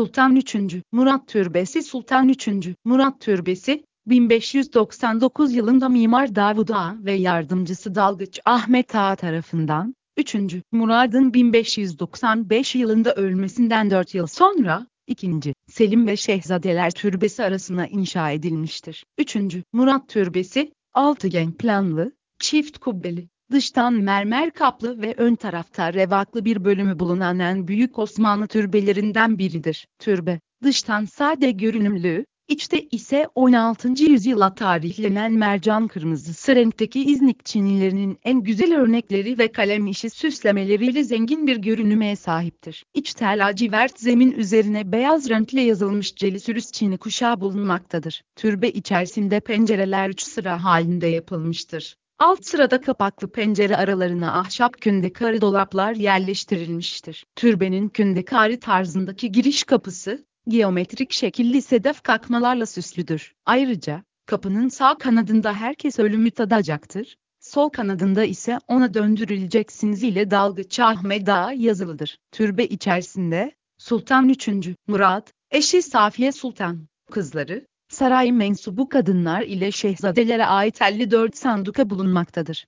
Sultan 3. Murat Türbesi Sultan 3. Murat Türbesi, 1599 yılında Mimar Davud Ağa ve yardımcısı Dalgıç Ahmet Ağa tarafından, 3. Murad'ın 1595 yılında ölmesinden 4 yıl sonra, 2. Selim ve Şehzadeler Türbesi arasına inşa edilmiştir. 3. Murat Türbesi, altıgen planlı, çift kubbeli, dıştan mermer kaplı ve ön tarafta revaklı bir bölümü bulunan en büyük Osmanlı türbelerinden biridir. Türbe, dıştan sade görünümlü, içte ise 16. yüzyıla tarihlenen mercan kırmızısı renkteki İznik çinilerinin en güzel örnekleri ve kalem işi süslemeleriyle zengin bir görünüme sahiptir. İç lacivert zemin üzerine beyaz renkle yazılmış celisürüs çini kuşağı bulunmaktadır. Türbe içerisinde pencereler üç sıra halinde yapılmıştır. Alt sırada kapaklı pencere aralarına ahşap kündekari dolaplar yerleştirilmiştir. Türbenin kündekari tarzındaki giriş kapısı, geometrik şekilli sedef kakmalarla süslüdür. Ayrıca, kapının sağ kanadında herkes ölümü tadacaktır, sol kanadında ise ona döndürüleceksiniz ile dalgıç Ahmet Ağa yazılıdır. Türbe içerisinde, Sultan 3. Murat, eşi Safiye Sultan, kızları, saray mensubu kadınlar ile şehzadelere ait 54 sanduka bulunmaktadır.